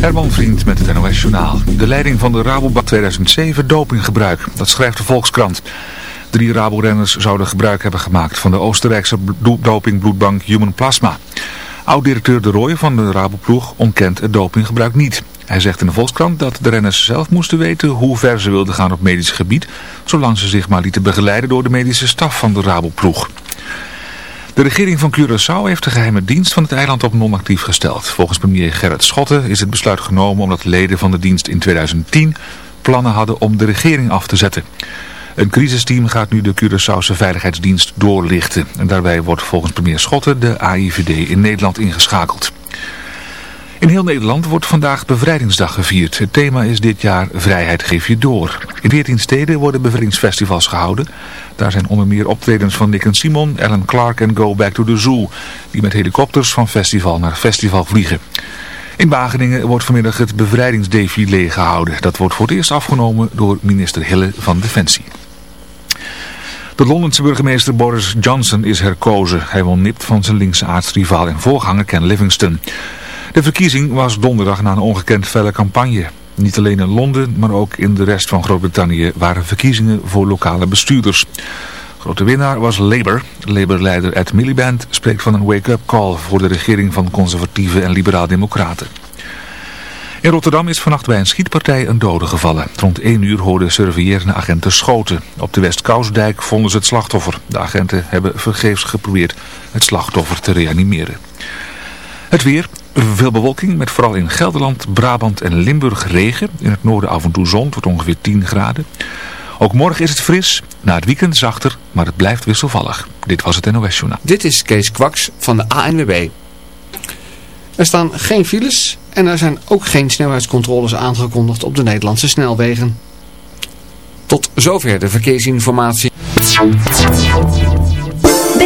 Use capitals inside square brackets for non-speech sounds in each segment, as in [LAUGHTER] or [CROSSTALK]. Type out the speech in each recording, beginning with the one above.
Herman Vriend met het NOS Journaal. De leiding van de Rabobank 2007 dopinggebruik. Dat schrijft de Volkskrant. Drie Rabo-renners zouden gebruik hebben gemaakt van de Oostenrijkse dopingbloedbank Human Plasma. Oud-directeur De Rooij van de Raboploeg ontkent het dopinggebruik niet. Hij zegt in de Volkskrant dat de renners zelf moesten weten hoe ver ze wilden gaan op medisch gebied, zolang ze zich maar lieten begeleiden door de medische staf van de Raboploeg. De regering van Curaçao heeft de geheime dienst van het eiland op non-actief gesteld. Volgens premier Gerrit Schotten is het besluit genomen omdat leden van de dienst in 2010 plannen hadden om de regering af te zetten. Een crisisteam gaat nu de Curaçaose Veiligheidsdienst doorlichten. En daarbij wordt volgens premier Schotten de AIVD in Nederland ingeschakeld. In heel Nederland wordt vandaag Bevrijdingsdag gevierd. Het thema is dit jaar Vrijheid geef je door. In 14 steden worden bevrijdingsfestivals gehouden. Daar zijn onder meer optredens van Nick en Simon, Ellen Clark en Go Back to the Zoo. Die met helikopters van festival naar festival vliegen. In Wageningen wordt vanmiddag het bevrijdingsdefilé gehouden. Dat wordt voor het eerst afgenomen door minister Hille van Defensie. De Londense burgemeester Boris Johnson is herkozen. Hij won nipt van zijn linkse aardsrivaal en voorganger Ken Livingstone. De verkiezing was donderdag na een ongekend felle campagne. Niet alleen in Londen, maar ook in de rest van Groot-Brittannië waren verkiezingen voor lokale bestuurders. Grote winnaar was Labour. Labour-leider Ed Miliband spreekt van een wake-up call voor de regering van conservatieve en liberaal-democraten. In Rotterdam is vannacht bij een schietpartij een dode gevallen. Rond 1 uur hoorden surveillerende agenten schoten. Op de Westkousdijk vonden ze het slachtoffer. De agenten hebben vergeefs geprobeerd het slachtoffer te reanimeren. Het weer, veel bewolking met vooral in Gelderland, Brabant en Limburg regen. In het noorden af en toe zon tot ongeveer 10 graden. Ook morgen is het fris, na het weekend zachter, maar het blijft wisselvallig. Dit was het NOS Journaal. Dit is Kees Kwaks van de ANWB. Er staan geen files en er zijn ook geen snelheidscontroles aangekondigd op de Nederlandse snelwegen. Tot zover de verkeersinformatie.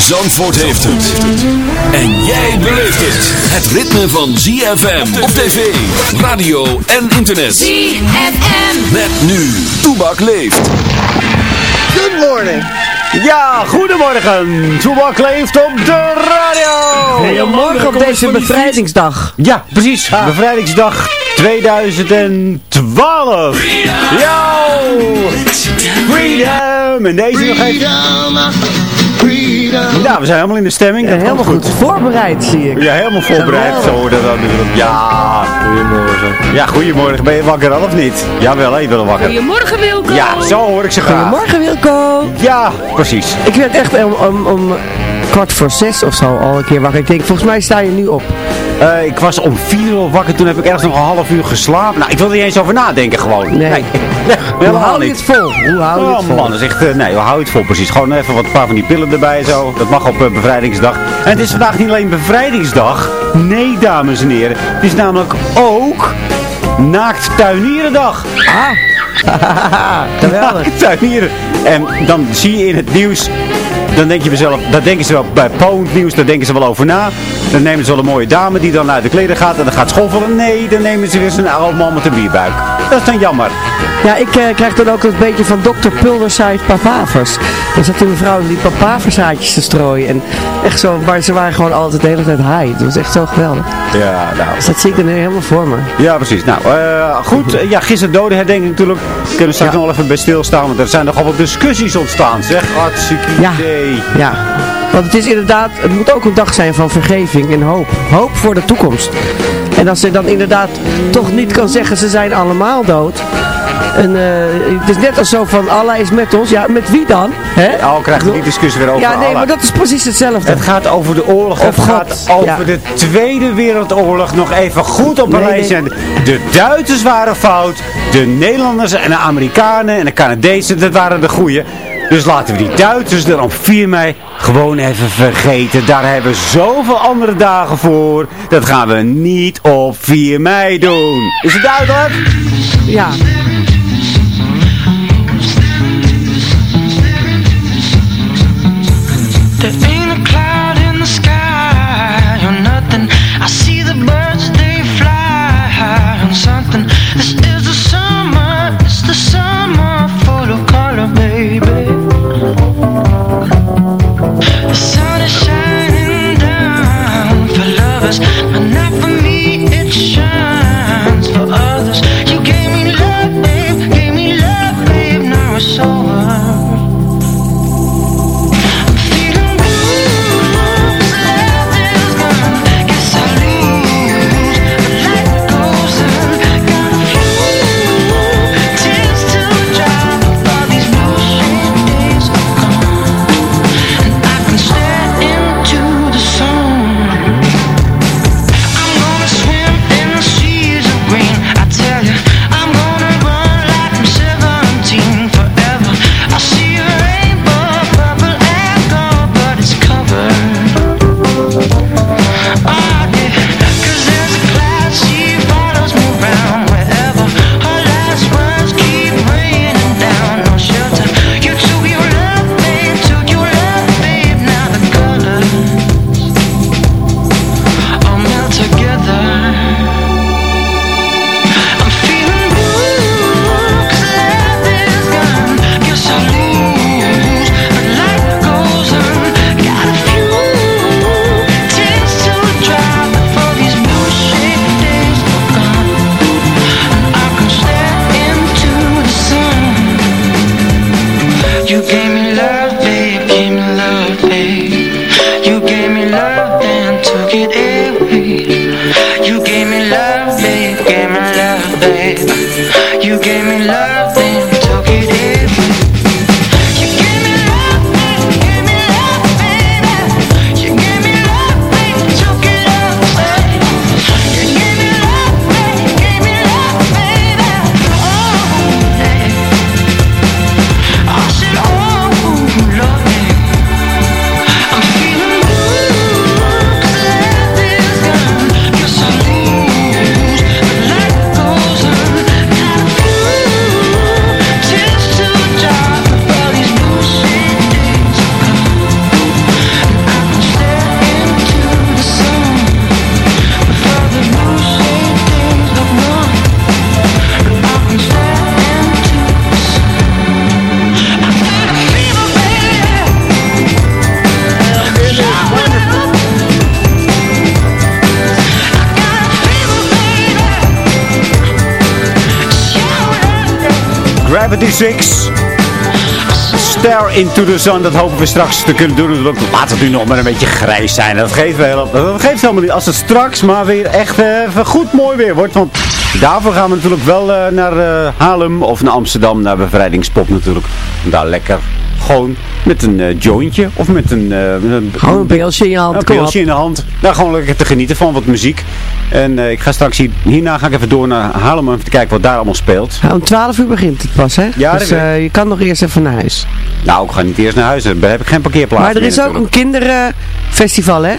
Zandvoort heeft het. En jij beleeft het. Het ritme van ZFM op tv, radio en internet. ZFM. Met nu, Toebak leeft. Good morning. Ja, goedemorgen. Toebak leeft op de radio. Goedemorgen op deze bevrijdingsdag. Ja, precies. Bevrijdingsdag 2012. Yo! Freedom. En deze nog even. Ja, we zijn helemaal in de stemming. Ja, helemaal goed. Voorbereid, zie ik. Ja, helemaal voorbereid. Zo hoort dat natuurlijk. Ja. Goedemorgen. Ja, goedemorgen. Ben je wakker al of niet? Jawel, hè, je bent al wakker. Goedemorgen, Wilco. Ja, zo hoor ik ze graag. Goedemorgen, Wilco. Ja, precies. Ik werd echt om, om, om kwart voor zes of zo al een keer wakker. Ik denk, volgens mij sta je nu op. Uh, ik was om vier uur wakker, toen heb ik ergens nog een half uur geslapen. Nou, ik wil er niet eens over nadenken gewoon. Nee. nee. [LAUGHS] nee Hoe hou je het vol? Hoe hou je oh, het vol? man, dat is echt, uh, nee, hoe hou je het vol precies? Gewoon even wat een paar van die pillen erbij zo. Dat mag op uh, bevrijdingsdag. En het is vandaag niet alleen bevrijdingsdag, Nee, dames en heren. Het is namelijk ook Naakt Tuinierendag. Ah, [LAUGHS] geweldig. Tuinieren. En dan zie je in het nieuws, dan denk je mezelf, dat denken ze wel bij Poont nieuws, daar denken ze wel over na. Dan nemen ze wel een mooie dame die dan uit de kleden gaat en dan gaat schoffelen. Nee, dan nemen ze weer zo'n oude man met een bierbuik. Dat is dan jammer. Ja, ik eh, krijg dan ook een beetje van Dr. Pulderside papavers. Dan zat die mevrouw die papaverzaadjes te strooien. En echt zo, maar ze waren gewoon altijd de hele tijd high. Dat was echt zo geweldig. Ja, nou. Dus dat zie ik dan helemaal voor me. Ja, precies. Nou, eh, goed. [LAUGHS] Ja, gisteren dodenherdenking natuurlijk. We kunnen straks nog wel even bij stilstaan, want er zijn nogal wat discussies ontstaan. Zeg, hartstikke Ja. idee. Ja, want het is inderdaad, het moet ook een dag zijn van vergeving en hoop. Hoop voor de toekomst. En als ze dan inderdaad toch niet kan zeggen, ze zijn allemaal dood. En eh, het is net als zo van, Allah is met ons. Ja, met wie dan? Hè? Oh, krijgen we die discussie weer over Ja, nee, Allah. maar dat is precies hetzelfde. Het gaat over de oorlog. Of het gaat over ja. de Tweede Wereldoorlog. Nog even goed op een Nee, nee. De Duitsers waren fout. De Nederlanders en de Amerikanen en de Canadezen, dat waren de goeie. Dus laten we die Duitsers er op 4 mei gewoon even vergeten. Daar hebben we zoveel andere dagen voor. Dat gaan we niet op 4 mei doen. Is het duidelijk? Ja. Stare into the sun. Dat hopen we straks te kunnen doen. Laat het nu nog maar een beetje grijs zijn. Dat geeft, wel, dat geeft helemaal niet. Als het straks maar weer echt eh, even goed mooi weer wordt. Want daarvoor gaan we natuurlijk wel eh, naar eh, Haarlem of naar Amsterdam. Naar bevrijdingspop natuurlijk. Daar lekker gewoon met een eh, jointje of met een... eh, Gewoon een pilsje in je hand. een pilsje in de hand. Daar gewoon lekker te genieten van wat muziek. En eh, ik ga straks hier, hierna ga ik even door naar Haarlem om even te kijken wat daar allemaal speelt. Ja, om 12 uur begint het pas, hè? Ja, dus je kan nog eerst even naar huis. Nou, ik ga niet eerst naar huis. Daar heb ik geen parkeerplaats Maar er is ook een kinderfestival, hè?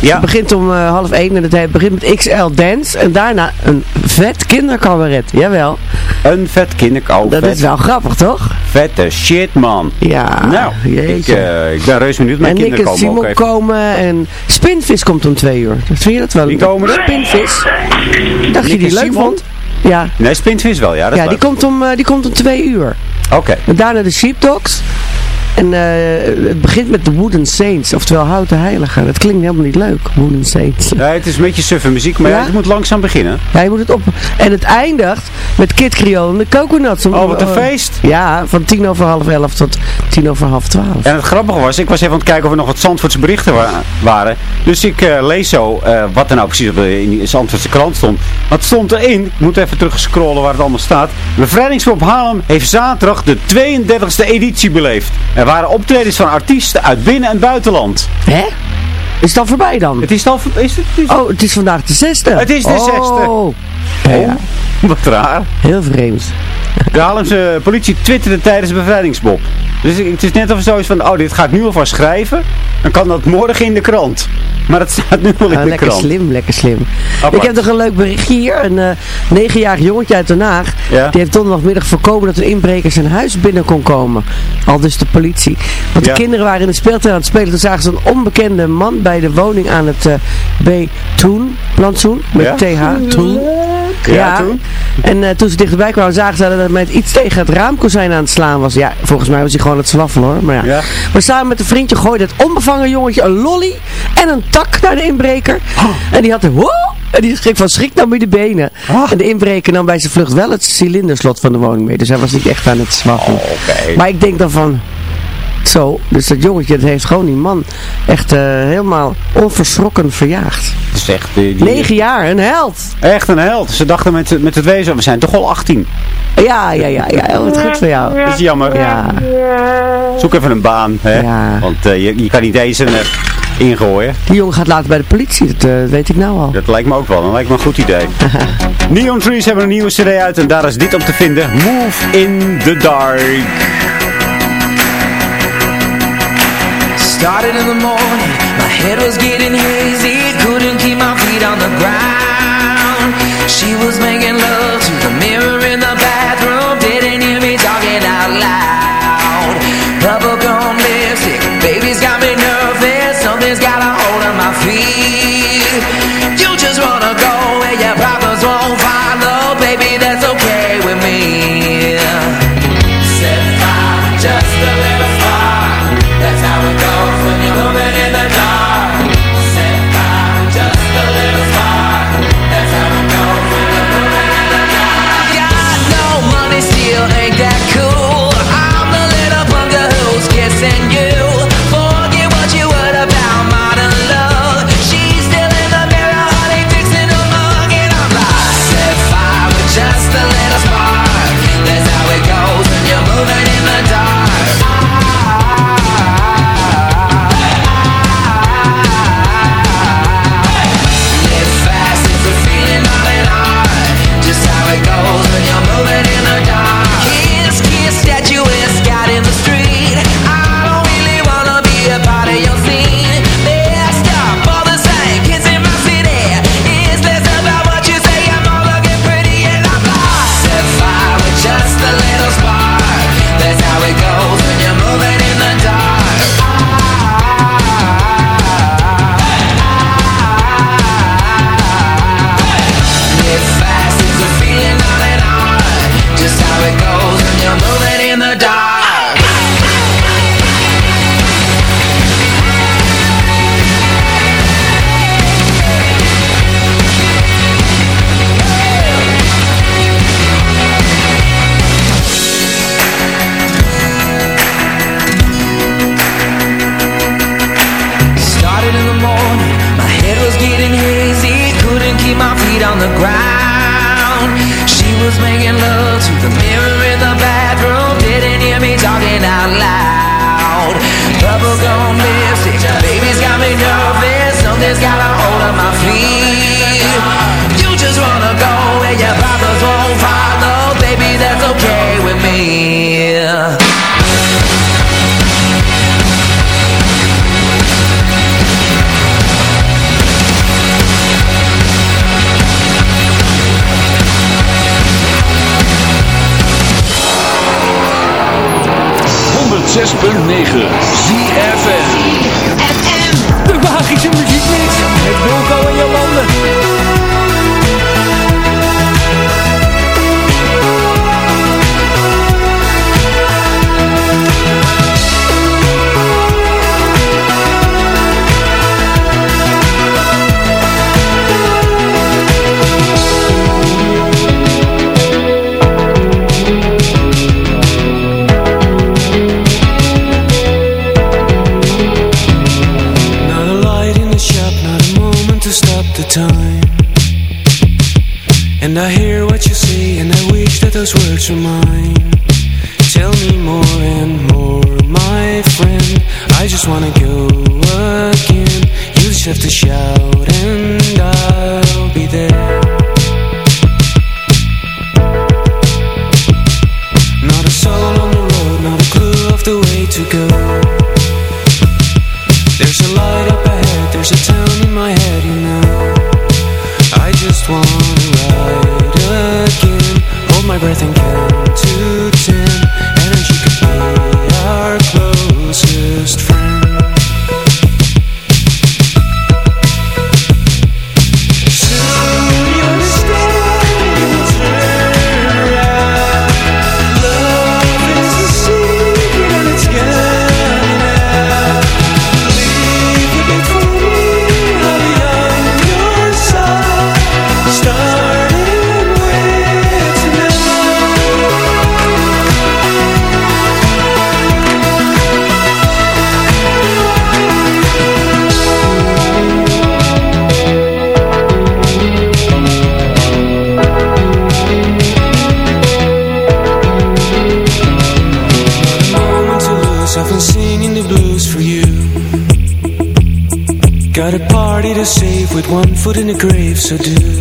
Ja. Het begint om half 1 en het begint met XL Dance. En daarna een vet kindercabaret. Jawel. Een vet kinderkou. Dat is wel grappig, toch? Vette shit, man. Ja, nou, ik, eh, ik ben reus benieuwd. Mijn en Nick kinderen en komen Simon komen en Spinvis komt om twee uur. Vind je dat wel? Wie komen er? Spinvis. Dacht je die leuk Simon? vond? Ja, Nee, Spintvis wel, ja. Dat ja die, leuk. komt om, eh, die komt om twee uur. Oké. En daarna de Sheepdogs. En eh, het begint met de Wooden Saints, oftewel Houten Heiligen. Dat klinkt helemaal niet leuk, Wooden Saints. Nee, het is een beetje suffe muziek, maar ja? Ja? het moet langzaam beginnen. Ja, je moet het op. En het eindigt met Kid Creole en de Coconuts. Om- Oh, wat een feest. Ja, van tien over half elf tot tien over half twaalf. En het grappige was, ik was even aan het kijken of er nog wat Zandvoortse berichten wa- waren. Dus ik eh, lees zo eh, wat er nou precies op de, in die Zandvoortse krant stond. Wat stond erin? Ik moet even terug scrollen waar het allemaal staat. Bevrijdingsgroep Haarlem heeft zaterdag de 32e editie beleefd. Er waren optredens van artiesten uit binnen- en buitenland. Hè? Is het al voorbij dan? Het is al... Is het, is Oh, het is vandaag de zesde. Het is de zesde. Oh. Ja. Wat raar. Heel vreemd. De Haarlemse politie twitterde tijdens de bevrijdingsbob. Dus het is net of zoiets van, oh dit ga ik nu alvast schrijven. Dan kan dat morgen in de krant. Maar het staat nu al in Ah, de lekker krant. slim, lekker slim. Apart. Ik heb nog een leuk berichtje hier. Een eh, negenjarig jongetje uit Den Haag. Ja? Die heeft donderdagmiddag voorkomen dat een inbreker zijn huis binnen kon komen. Al dus de politie. Want Ja. de kinderen waren in de speeltuin aan het spelen. Toen zagen ze een onbekende man bij de woning aan het eh B. Toen, plantsoen, met Ja? TH, toen. Ja, toen? En eh, toen ze dichterbij kwamen zagen ze dat hij met iets tegen het raamkozijn aan het slaan was. Ja, volgens mij was hij gewoon het zwaffelen hoor. Maar, ja. Ja. maar samen met een vriendje gooide het onbevangen jongetje een lolly en een tak naar de inbreker. En die had er, wow! En die schrik van schrik nam bij de benen. Oh. En de inbreker nam bij zijn vlucht wel het cilinderslot van de woning mee. Dus hij was niet echt aan het zwaffelen. Oh. Maar ik denk dan van... Zo, dus dat jongetje dat heeft gewoon die man echt eh, helemaal onverschrokken verjaagd. Is echt, eh, die, Negen jaar, een held. echt een held. Ze dachten met, met het wezen, we zijn toch al 18. Ja, ja, ja, ja. Heel wat goed voor jou. Dat is jammer. Ja, Zoek even een baan. Hè? Ja. Want eh, je, je kan niet deze ingooien. die jongen gaat later bij de politie, dat weet ik nou al. Dat lijkt me ook wel. Dat lijkt me een goed idee. [LAUGHS] Neon Trees hebben een nieuwe cd uit en daar is dit op te vinden. Move in the Dark. Started in the morning, my head was getting hazy Couldn't keep my feet on the ground. She was making 106.9 foot in the grave So do,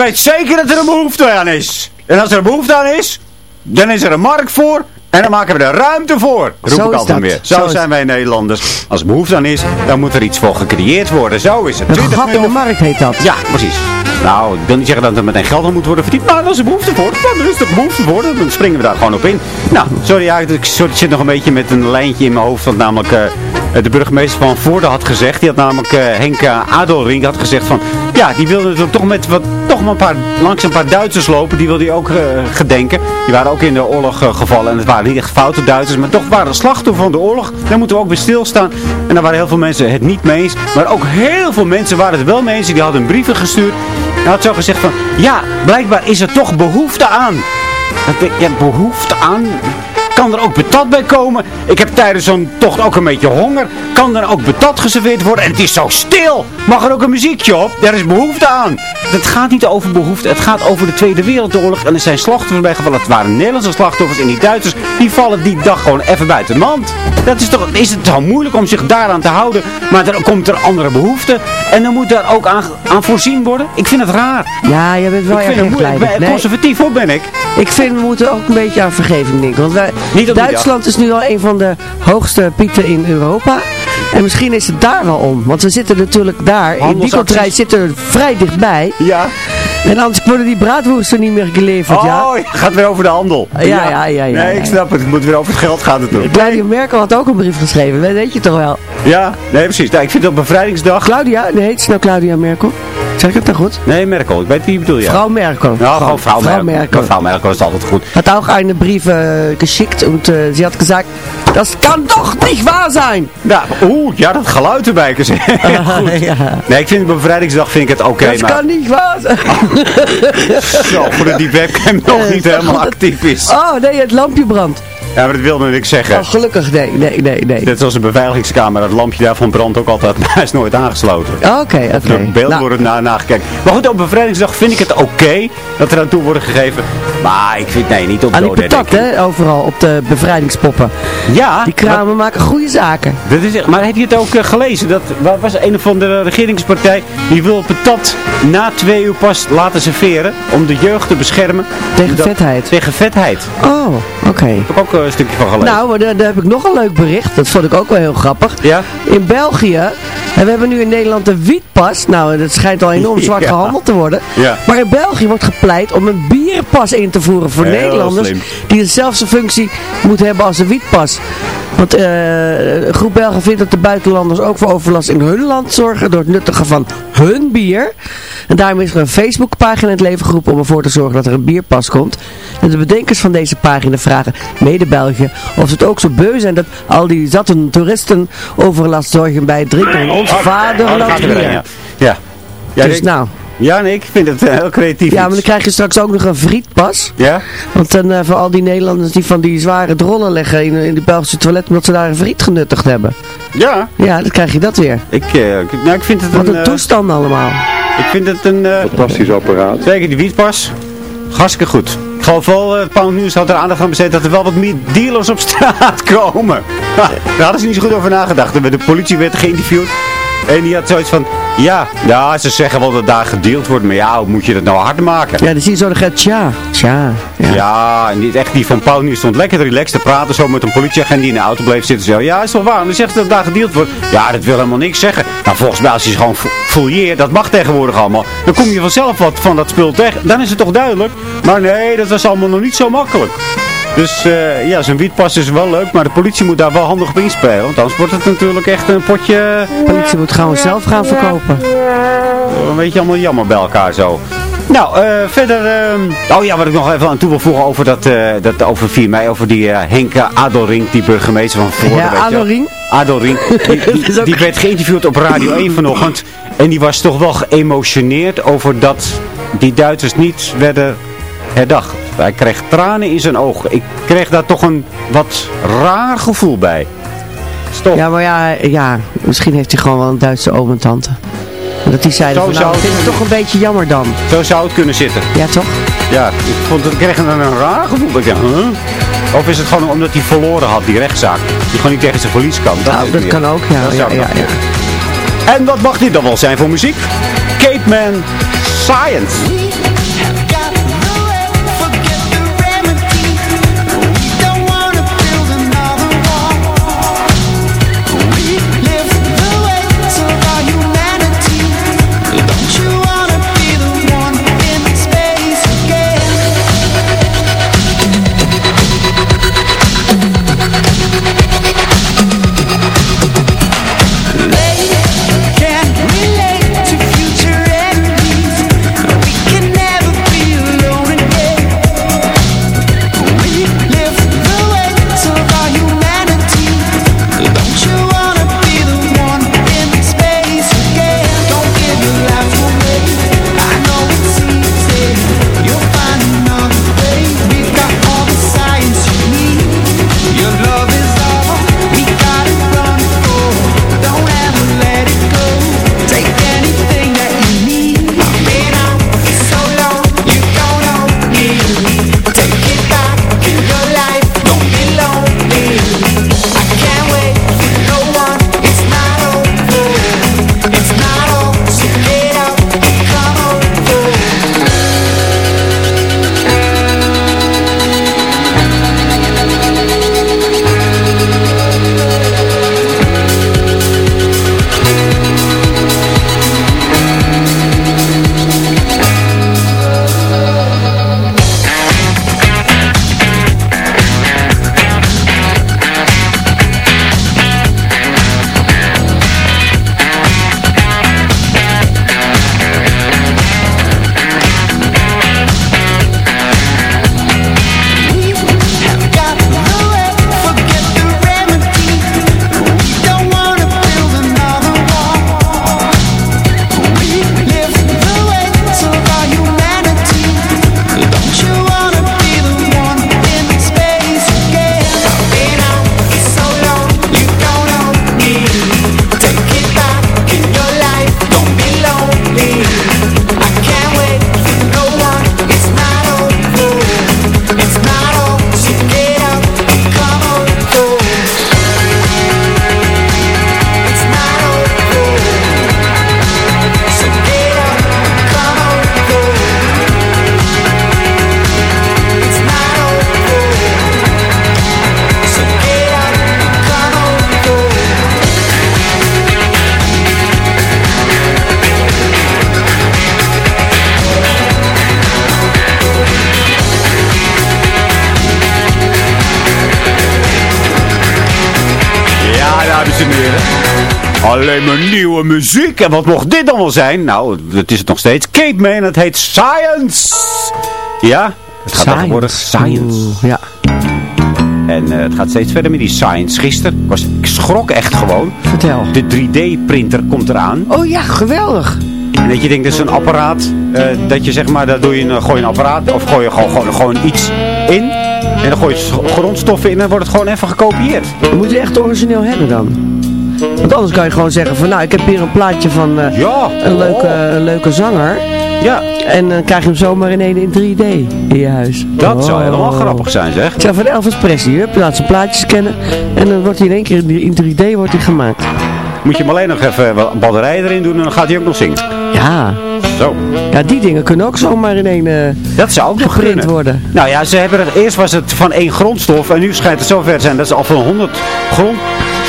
weet zeker dat er een behoefte aan is. En als er een behoefte aan is, dan is er een markt voor. En dan maken we er ruimte voor. Roep Zo ik altijd weer. Zo zijn wij Nederlanders. Als er behoefte aan is, dan moet er iets voor gecreëerd worden. Zo is het. Een 20 gat in de markt heet dat. Ja, precies. Nou, ik wil niet zeggen dat er meteen geld aan moet worden verdiend. Maar als er behoefte voor, dan is er behoefte voor. Dan springen we daar gewoon op in. Nou, sorry, ja, ik sorry, ik zit nog een beetje met een lijntje in mijn hoofd. Want namelijk eh, de burgemeester van Voorde had gezegd. Die had namelijk eh, Henk eh, Adelring had gezegd van... Ja, die wilde er toch met wat, toch maar een paar, langs een paar Duitsers lopen. Die wilde hij ook eh, gedenken. Die waren ook in de oorlog eh, gevallen. En het waren niet echt foute Duitsers. Maar toch waren slachtoffer van de oorlog. Daar moeten we ook bij stilstaan. En daar waren heel veel mensen het niet mee eens. Maar ook heel veel mensen waren het wel mee eens. Die hadden brieven gestuurd. En had zo gezegd van... Ja, blijkbaar is er toch behoefte aan. Dat Ja, behoefte aan... kan er ook patat bij komen. Ik heb tijdens zo'n tocht ook een beetje honger. Kan er ook patat geserveerd worden? En het is zo stil. Mag er ook een muziekje op? Er is behoefte aan. Het gaat niet over behoefte. Het gaat over de Tweede Wereldoorlog. En er zijn slachtoffers bij gevallen. Het waren Nederlandse slachtoffers. En die Duitsers, die vallen die dag gewoon even buiten de mand. Dat is toch, is het zo moeilijk om zich daaraan te houden. Maar dan komt er andere behoefte. En dan moet daar ook aan, aan voorzien worden. Ik vind het raar. Ja, je bent wel ik erg vind het moeilijk. Ik ingeleidend. ben- Nee. Conservatief hoor ben ik. Ik vind we moeten ook een beetje aan vergeving denken. Want wij, Niet die Duitsland is nu al een van de hoogste pieten in Europa. En misschien is het daar wel om. Want we zitten natuurlijk daar. In Handelsacties. Winkelterrein zitten er vrij dichtbij. Ja. En anders worden die braadwoesten niet meer geleverd. ja. Oh, het gaat weer over de handel. Ja, ja, ja, ja, Nee, ja. ik snap het. Het moet weer over het geld gaan natuurlijk. Claudia Merkel had ook een brief geschreven. Dat weet je toch wel? Ja, nee precies. Nou, ik vind het op bevrijdingsdag... Claudia, nee, heet ze nou Claudia Merkel? Zeg ik het nou goed? Nee, Merkel. Ik weet wie je bedoelt, ja. Frau Merkel. Ja, gewoon vrouw, Frau Merkel. Merkel. Mevrouw Merkel is altijd goed. Hat auch eine Brief geschickt und äh, sie hat gesagt, das kann doch nicht wahr sein. Ja, oeh, ja, dat geluid erbij. goed. [LAUGHS] ja. Nee, ik vind op bevrijdingsdag vind ik het oké, das maar... kann nicht wahr sein. [LAUGHS] Zo, goed dat die webcam nog [LAUGHS] Eh, niet toch helemaal dat- actief is. Oh nee, het lampje brandt. Ja, maar dat wilde ik zeggen. Oh, gelukkig, nee, nee, nee, nee. Net zoals een beveiligingskamer, dat lampje daarvan brandt ook altijd, [LAUGHS] maar hij is nooit aangesloten. Oké, oké. De beelden Nou, worden na, nagekeken. Maar goed, op bevrijdingsdag vind ik het oké dat er aan toe worden gegeven. Maar ik vind, nee, niet op aan die patat, hè, overal op de bevrijdingspoppen. Ja, Die kramen maken goede zaken. Dat is, echt- maar heb je het ook eh, gelezen? Dat wa- was een of andere regeringspartij die wil patat na twee uur pas laten serveren om de jeugd te beschermen. Tegen Dat- vetheid. Tegen vetheid. Oh, oké. Daar heb ik ook eh, een stukje van gelezen. Nou, maar daar, daar heb ik nog een leuk bericht. Dat vond ik ook wel heel grappig. Ja? In België, en we hebben nu in Nederland de wietpas. Nou, dat schijnt al enorm [LAUGHS] zwart Ja. gehandeld te worden. Ja. Maar in België wordt gepleit om een bierpas in te voeren voor Heel Nederlanders. slim. Die dezelfde functie moet hebben als een wietpas. Want eh, een groep Belgen vindt dat de buitenlanders ook voor overlast in hun land zorgen door het nuttigen van hun bier. En daarom is er een Facebookpagina in het leven geroepen om ervoor te zorgen dat er een bierpas komt. En de bedenkers van deze pagina vragen, mede België, of ze het ook zo beu zijn dat al die zatten toeristen overlast zorgen bij het drinken van ons Oh, vaderland bier. ja. Ja. Dus nou, ja, nee, ik vind het eh, heel creatief. ja, maar dan krijg je straks ook nog een frietpas. Ja? Want dan eh, voor al die Nederlanders die van die zware drollen leggen in, in die Belgische toilet, omdat ze daar een friet genuttigd hebben. Ja. Ja, dan krijg je dat weer. Ik, eh, ik- nou, ik vind het Wat een... een toestand allemaal. ik vind het een... eh, Fantastisch apparaat. Zeker die wietpas. Hartstikke goed. Ik geloof wel, het Pound News had er aandacht aan besteed dat er wel wat meer dealers op straat [LAUGHS] komen. Ha, daar hadden ze niet zo goed over nagedacht. De politie werd geïnterviewd. En die had zoiets van, ja, ja, ze zeggen wel dat daar gedeeld wordt, maar ja, hoe moet je dat nou hard maken? Ja, dan zie je zo de gaat tja, tja. Ja. Ja, en echt die van Pound News stond lekker relaxed te praten, zo met een politieagent die in de auto bleef zitten. Zo, ja, is toch waar? En dan zegt ze dat daar gedeeld wordt. Ja, dat wil helemaal niks zeggen. Nou, volgens mij als je ze gewoon fo- fouilleert, dat mag tegenwoordig allemaal. Dan kom je vanzelf wat van dat spul tegen. Dan is het toch duidelijk. Maar nee, dat was allemaal nog niet zo makkelijk. Dus eh, ja, zo'n wietpas is wel leuk, maar de politie moet daar wel handig op inspelen. Want anders wordt het natuurlijk echt een potje, De politie moet gewoon zelf gaan verkopen. een beetje allemaal jammer bij elkaar zo. Nou, eh, verder, eh, oh ja, wat ik nog even aan toe wil voegen over dat, dat over 4 mei, over die Henk Adolrink, die burgemeester van Voorde. Ja. Adolrink. Adolrink, [LAUGHS] die, die, die werd geïnterviewd op Radio 1 vanochtend. En die was toch wel geëmotioneerd over dat die Duitsers niet werden herdacht. Hij kreeg tranen in zijn ogen. Ik kreeg daar toch een wat raar gevoel bij. Stop. Ja, maar ja, ja, misschien heeft hij gewoon wel een Duitse oom en tante. Dat die zeiden van, nou, zou vind het het toch een beetje jammer dan. Zo zou het kunnen zitten. Ja, toch? Ja, ik, vond het, ik kreeg een, een raar gevoel. Ik dacht, huh? Of is het gewoon omdat hij verloren had, die rechtszaak? Die gewoon niet tegen zijn verlies kan. Dat, Nou, dat kan ook, ja. Dat ja, ja, ja. En wat mag dit dan wel zijn voor muziek? Capeman Science. Alleen maar nieuwe muziek. En wat mocht dit dan wel zijn? Nou, dat is het nog steeds. Cape Man, het heet Science. Ja, het gaat Science. tegenwoordig Science. Oeh, ja. En eh, het gaat steeds verder met die Science. Gisteren was ik schrok echt gewoon. Vertel. De 3D-printer komt eraan. Oh ja, geweldig. En dat je denkt, dat is een apparaat. eh, dat je zeg maar, daar doe je een, gooi een apparaat. Of gooi je gewoon, gewoon, gewoon iets in. En dan gooi je grondstoffen in. En dan wordt het gewoon even gekopieerd. Dat moet je echt origineel hebben dan. Want anders kan je gewoon zeggen van nou, ik heb hier een plaatje van eh, Ja. een, leuke, Oh. een leuke zanger. Ja, En dan krijg je hem zomaar in één in 3D in je huis. dat zou Oh. helemaal grappig zijn zeg. Ik zou van Elvis Presley, hup, laat zijn plaatjes kennen. En dan wordt hij in één keer in in 3D wordt hij gemaakt. Moet je hem alleen nog even wat batterijen erin doen en dan gaat hij ook nog zingen. Ja, Zo. ja die dingen kunnen ook zomaar in één eh Dat zou ook nog geprint kunnen. worden. Nou ja, ze hebben er, eerst was het van één grondstof en nu schijnt het zover te zijn dat ze al van 100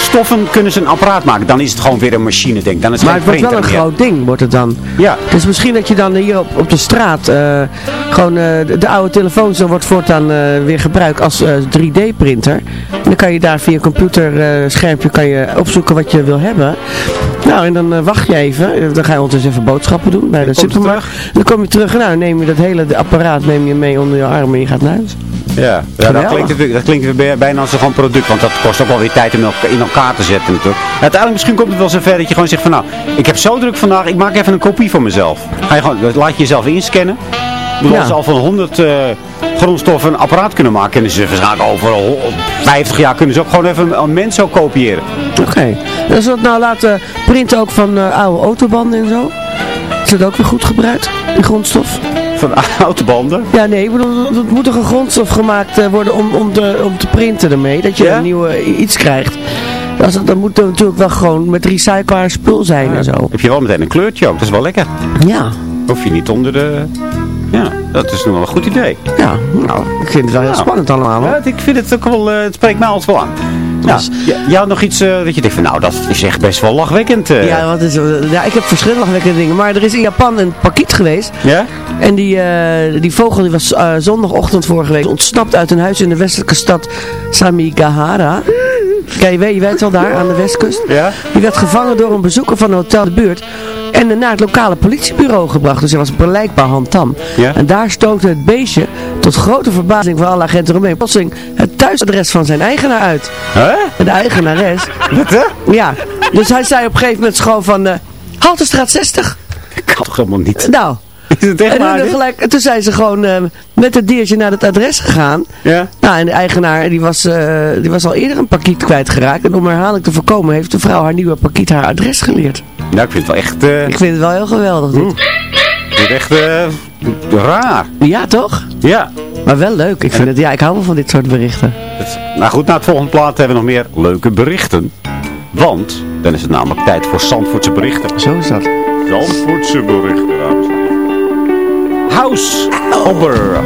grondstoffen kunnen ze een apparaat maken. Dan is het gewoon weer een machine, denk ik. Dan is het Maar het wordt wel een meer. groot ding, wordt het dan. Ja, Dus misschien dat je dan hier op, op de straat eh, gewoon eh, de, de oude telefoons, dan wordt voortaan eh, weer gebruikt als 3D-printer. En dan kan je daar via een computerschermpje kan je opzoeken wat je wil hebben. Nou, en dan wacht je even. Dan ga je ondertussen even boodschappen doen bij de supermarkt. Dan kom je terug en nou, neem je dat hele apparaat neem je mee onder je arm en je gaat naar huis. Ja. ja dat, klinkt, dat klinkt bijna als een gewoon product, want dat kost ook wel weer tijd om in elkaar te zetten natuurlijk. Uiteindelijk misschien komt het wel zover dat je gewoon zegt van nou, ik heb zo druk vandaag, ik maak even een kopie van mezelf. Ga je gewoon, laat je jezelf inscannen. Bedoel, Ja. Ze al van 100 eh, grondstoffen een apparaat kunnen maken, kunnen ze waarschijnlijk over hol- 50 jaar kunnen ze ook gewoon even een, mens zo kopiëren. Oké. En als we het nou laten printen ook van eh, oude autobanden en zo? Is dat ook weer goed gebruikt, die grondstof? Van [LAUGHS] autobanden. Ja, nee, ik bedoel, moet toch een grondstof gemaakt eh, worden om, om, te, om te printen ermee, dat je Ja? een nieuwe iets krijgt. Als het, dan moet het natuurlijk wel gewoon met recyclebaar spul zijn en zo. Heb je wel meteen een kleurtje ook, dat is wel lekker. Ja, Hoef je niet onder de... Ja, dat is nog wel een goed idee. ja, nou, ik vind het wel heel Nou. spannend allemaal. hoor. Ja, ik vind het ook wel, eh, het spreekt mij altijd wel aan. Nou, ja, jij had nog iets eh, dat je denkt van, nou, dat is echt best wel lachwekkend. eh. Ja, wat is, ja, ik heb verschillende lachwekkende dingen. Maar er is in Japan een pakiet geweest. Ja? En die, eh, die vogel die was eh, zondagochtend vorige week ontsnapt uit een huis in de westelijke stad Samigahara. Kijk, je weet, je weet wel daar aan de westkust. Ja? Die werd gevangen door een bezoeker van een hotel in de buurt. En naar het lokale politiebureau gebracht. Dus hij was blijkbaar handtam. Ja? En daar stootte het beestje, tot grote verbazing van alle agenten eromheen, plotseling het thuisadres van zijn eigenaar uit. Huh? De eigenares. Wat, hè? Ja. Dus hij zei op een gegeven moment gewoon van... eh Haltestraat 60. Kan toch helemaal niet. Nou. Is het echt En toen, gelijk, en toen zijn ze gewoon eh, met het diertje naar het adres gegaan. Ja? Nou, en de eigenaar die was, eh, die was al eerder een pakiet kwijtgeraakt. En om herhaling te voorkomen heeft de vrouw haar nieuwe pakiet haar adres geleerd. Nou, ik vind het wel echt, Ik vind het wel heel geweldig. dit. ik vind het echt eh, raar. Ja, toch? Ja. Maar wel leuk. Ik vind het, ja, ik hou wel van dit soort berichten. Het- nou goed, na het volgende plaat hebben we nog meer leuke berichten. Want, dan is het namelijk tijd voor Zandvoortse berichten. Zo is dat. Zandvoortse berichten, dames en heren. House Hopper.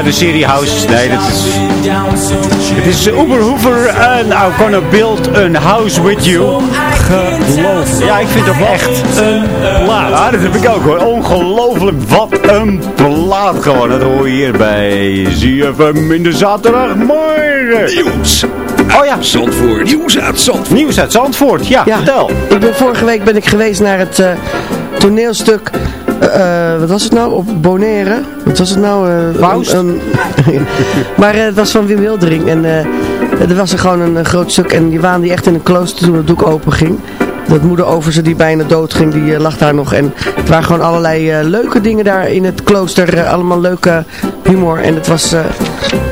Uit de serie House. Nee, dat is... Het is Uber Hoover en I'm gonna build a house with you. Geloof. Ja, ik vind het echt een plaat. Ja, dat heb ik ook hoor. Ongelooflijk. Wat een plaat gewoon. Dat hoor je hier bij ZFM in de zaterdagmorgen. Nieuws. Oh ja. Zandvoort. Nieuws uit Zandvoort. Nieuws uit Zandvoort. Ja, Ja, vertel. ik ben, vorige week ben ik geweest naar het eh, toneelstuk, eh, wat was het nou, op Bonaire? Wat was het nou? een- [LAUGHS] maar eh, het was van Wim Wildering en er was er gewoon een, groot stuk en die waande die echt in een klooster toen het doek open ging. Dat moeder over ze die bijna dood ging, die lag daar nog. En het waren gewoon allerlei leuke dingen daar in het klooster. allemaal leuke humor. En het was...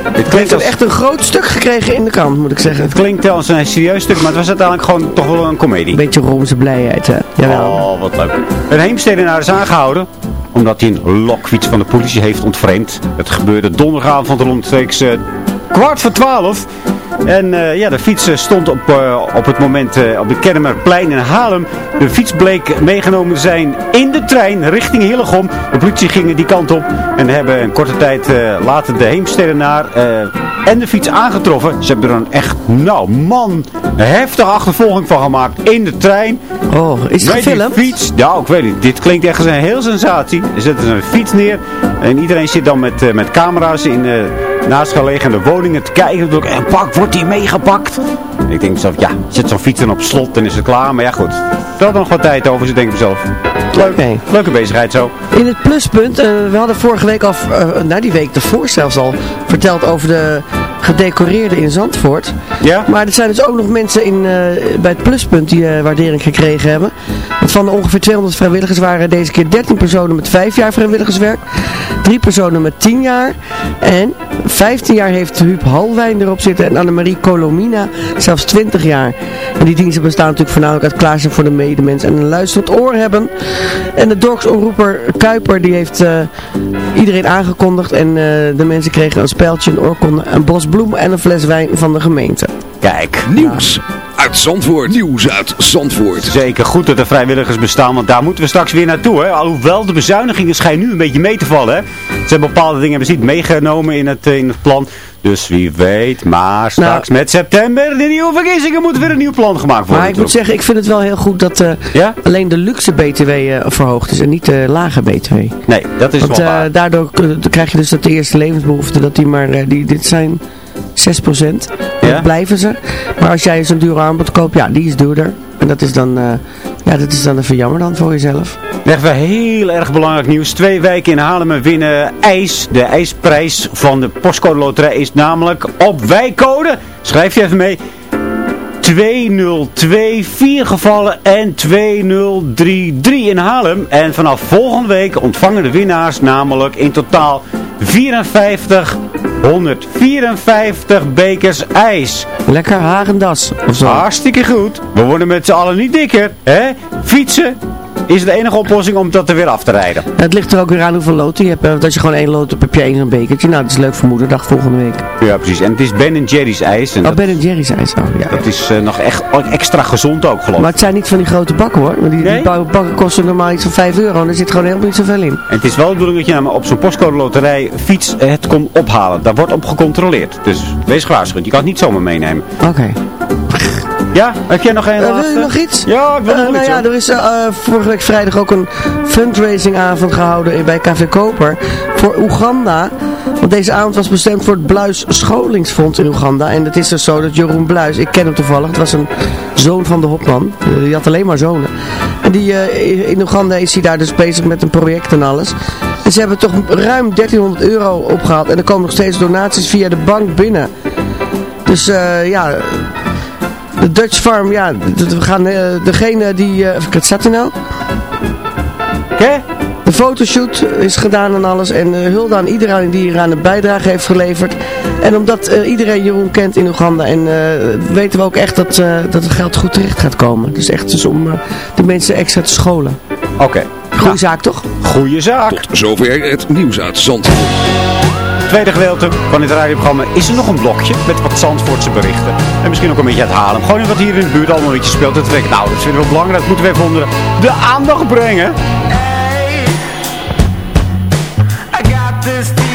Het klinkt, heeft als, echt een groot stuk gekregen in de krant, moet ik zeggen. het klinkt als een serieus stuk, maar het was uiteindelijk gewoon toch wel een komedie. Een beetje roomse blijheid, hè. Jawel. Oh, wat leuk. Een Heemstedenaar is aangehouden omdat hij een lokfiets van de politie heeft ontvreemd. Het gebeurde donderdagavond rondstreeks eh, kwart voor twaalf. En eh, ja, de fiets eh, stond op, eh, op het moment op de Kennemerplein in Haarlem. De fiets bleek meegenomen te zijn in de trein richting Hillegom. De politie ging die kant op en hebben een korte tijd later de Heemstedenaar en de fiets aangetroffen. Ze hebben er een echt, nou man, heftige achtervolging van gemaakt in de trein. Oh, is het gefilmd? fiets, nou ik weet niet, dit klinkt echt als een heel sensatie. Er zetten een fiets neer en iedereen zit dan met, met camera's in uh, naastgelegene woningen te kijken. En pak, wordt die meegepakt? En ik denk mezelf, ja, zet zo'n fiets dan op slot en is het klaar. Maar ja goed, er had nog wat tijd over, dus ik denk mezelf, leuk, Oké. leuke bezigheid zo. In het pluspunt, eh, we hadden vorige week al, eh nou die week ervoor zelfs al, verteld over de gedecoreerden in Zandvoort. Ja? Maar er zijn dus ook nog mensen in, eh, bij het pluspunt die waardering gekregen hebben. Want van de ongeveer 200 vrijwilligers waren deze keer 13 personen met 5 jaar vrijwilligerswerk. 3 personen met 10 jaar. En 15 jaar heeft Huub Halwijn erop zitten. En Annemarie Colomina zelfs 20 jaar. En die diensten bestaan natuurlijk voornamelijk uit klaarstaan voor de medemens. En een luisterend oor hebben. En de dorpsomroeper Kuiper die heeft eh, iedereen aangekondigd. En eh, de mensen kregen een speldje, een oorkonde, een bos bloemen en een fles wijn van de gemeente. Kijk, Nieuws uit Zandvoort. Nieuws uit Zandvoort. Zeker goed dat er vrijwilligers bestaan, want daar moeten we straks weer naartoe. Hè? Alhoewel de bezuinigingen schijnen nu een beetje mee te vallen. Hè? Ze hebben bepaalde dingen hebben ze niet meegenomen in het, eh, in het plan. Dus wie weet, maar straks met september, de nieuwe verkiezingen, moet er weer een nieuw plan gemaakt worden. Maar ik moet zeggen, ik vind het wel heel goed dat eh, Ja? alleen de luxe BTW eh, verhoogd is en niet de lage BTW. Nee, dat is Want wel eh, waar. daardoor k- dan krijg je dus dat de eerste levensbehoeften, dat die maar, die, dit zijn 6%. Ja? Blijven ze. Maar als jij zo'n dure aanbod koopt, ja, die is duurder. En dat is dan, eh, ja, dat is dan even jammer dan voor jezelf. Echt wel heel erg belangrijk nieuws. Twee wijken in Haarlem winnen ijs. De ijsprijs van de postcode loterij is namelijk op wijkcode. Schrijf je even mee. 2024 gevallen en 2033 in Haarlem. En vanaf volgende week ontvangen de winnaars namelijk in totaal 54, 154 bekers ijs. Lekker Hagendas of zo. Hartstikke goed. We worden met z'n allen niet dikker. Hè? Fietsen is de enige oplossing om dat er weer af te rijden. Het ligt er ook weer aan hoeveel loten je hebt. Want als je gewoon één lot hebt, heb je één zo'n bekertje. Nou, dat is leuk voor moederdag volgende week. Ja, precies. En het is Ben Jerry's ijs. En Oh, dat, Ben Jerry's ijs. Oh, ja. dat is eh, nog echt extra gezond ook, geloof ik. Maar het zijn niet van die grote bakken hoor. Want die, Nee? die bakken kosten normaal iets van 5 euro. En er zit gewoon helemaal niet zoveel in. En het is wel de bedoeling dat je namelijk op zo'n postcode loterij fiets het kon ophalen. Daar wordt op gecontroleerd. Dus wees gewaarschuwd. Je kan het niet zomaar meenemen. Oké. Ja? Heb jij nog een Eh, wil je nog iets? Ja, ik wil nog Eh, nou iets. ja, er is eh, vorige week vrijdag ook een fundraisingavond gehouden bij Café Koper voor Oeganda. Want deze avond was bestemd voor het Bluis Scholingsfonds in Oeganda. En het is dus zo dat Jeroen Bluis, ik ken hem toevallig, het was een zoon van de Hopman. Die had alleen maar zonen. En die, in Oeganda is hij daar dus bezig met een project en alles. En ze hebben toch ruim 1300 euro opgehaald. En er komen nog steeds donaties via de bank binnen. Dus ja, de Dutch Farm, ja, we gaan eh, degene die, eh, wat staat er nou? Hè? De fotoshoot is gedaan en alles. En uh, hulde aan iedereen die hier aan een bijdrage heeft geleverd. En omdat eh, iedereen Jeroen kent in Oeganda. En eh, weten we ook echt dat, eh, dat het geld goed terecht gaat komen. Dus echt dus om eh, de mensen extra te scholen. Oké. Goeie zaak toch? Goeie zaak. Tot zover het nieuws uit Zandvoort. Tweede gedeelte van dit radioprogramma is er nog een blokje met wat Zandvoortse berichten. En misschien ook een beetje uit Haarlem. Gewoon wat hier in de buurt allemaal een beetje speelt. Dat denk nou, dat vinden we belangrijk. Dat moeten we even onder de aandacht brengen. this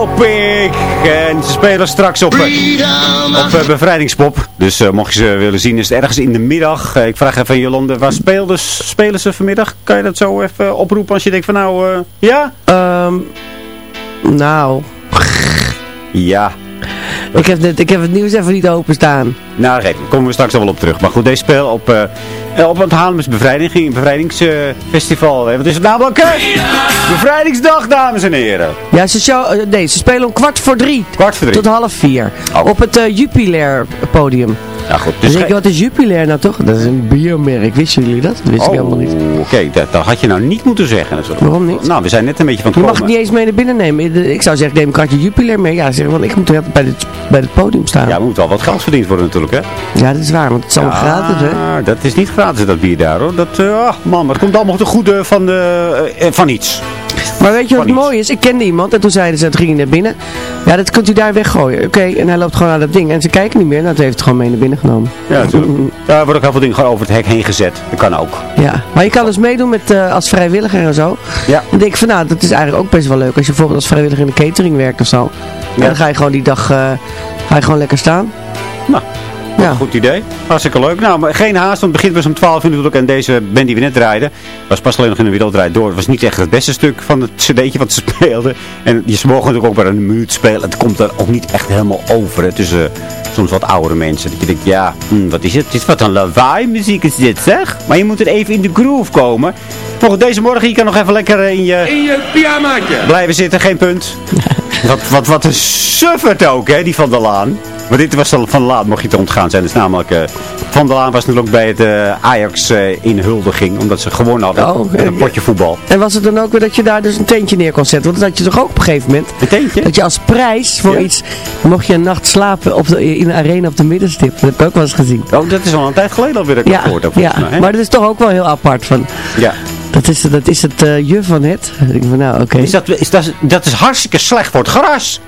Shopping. En ze spelen straks op, eh, op eh, Bevrijdingspop. Dus eh, mocht je ze willen zien, is het ergens in de middag. Ik vraag even aan Jolande, waar spelen, spelen ze vanmiddag? Kan je dat zo even oproepen als je denkt van nou, ja? Ehm, nou, Ja. Ik heb, net, ik heb het nieuws even niet openstaan. Nou, daar komen we straks al wel op terug. Maar goed, deze speel op, eh, op het Haarlems Bevrijding, bevrijdingsfestival. Eh, wat is het namelijk? eh? Bevrijdingsdag, dames en heren. Ja, ze, show, eh, nee, ze spelen om kwart voor drie. Kwart voor drie. Tot half vier. Oh. Op het uh, Jupiler podium. Ja, goed. Dus Dus denk je, wat is Jupiler nou toch? Dat is een biermerk. Wisten jullie dat? Dat wist ik helemaal niet. Oh, oké, dat, dat had je nou niet moeten zeggen natuurlijk. Waarom niet? Nou, we zijn net een beetje van het Je mag het niet eens mee naar binnen nemen. Ik zou zeggen, neem een kaartje Jupiler mee. Ja, zeg, want ik moet bij het, bij het podium staan. Ja, er moet wel wat geld verdiend worden natuurlijk, hè? Ja, dat is waar, want het is allemaal gratis, hè? Dat is niet gratis, dat bier daar, hoor. Dat, eh, ah, man, het komt allemaal te goede van, de, eh, van iets. Maar weet je wat Van mooi is? Ik kende iemand en toen zeiden ze, toen ging hij naar binnen. Ja, dat kunt u daar weggooien. Oké, en hij loopt gewoon naar dat ding. En ze kijken niet meer, nou, toen heeft het gewoon mee naar binnen Ja, natuurlijk. Ja, er worden ook heel veel dingen gewoon over het hek heen gezet. Dat kan ook. Ja, maar je kan dus meedoen met, eh, als vrijwilliger en zo. Ja. Dan denk ik van, nou, dat is eigenlijk ook best wel leuk. Als je bijvoorbeeld als vrijwilliger in de catering werkt of zo. Ja. Dan ga je gewoon die dag, eh, ga je gewoon lekker staan. Nou, Ja. Goed idee. Hartstikke leuk. Nou, maar geen haast, want het begint pas om 12 uur natuurlijk. En deze band die we net draaiden, was pas alleen nog in de wereldrijd door. Het was niet echt het beste stuk van het cd'tje wat ze [LAUGHS] speelden. En je mogen natuurlijk ook maar een minuut spelen. Het komt er ook niet echt helemaal over. Het is soms wat oudere mensen. Dat je denkt, ja, hm, wat is het? Het is wat een lawaai muziek is dit, zeg. Maar je moet er even in de groove komen. Volgens deze morgen, je kan nog even lekker in je... In je pyjamaatje. Blijven zitten, geen punt. [LAUGHS] wat, wat, wat een suffert ook, hè, die Van der Laan. Maar dit was Van der Laan, mocht je te ontgaan zijn. Dus namelijk, eh, Van der Laan was natuurlijk bij het eh, Ajax eh, inhuldiging. Omdat ze gewonnen hadden Oh, met een potje voetbal. En was het dan ook weer dat je daar dus een tentje neer kon zetten? Want dat had je toch ook op een gegeven moment? Een tentje? Dat je als prijs voor Ja. iets, mocht je een nacht slapen op de, in de arena op de middenstip. Dat heb ik ook wel eens gezien. Oh, dat is al een tijd geleden alweer dat ik Ja, gehoord heb. ja. mij, maar dat is toch ook wel heel apart. Van, ja. Dat, is, dat is het eh je van het. Ik van nou oké. Is dat, is, dat, dat is hartstikke slecht voor het gras.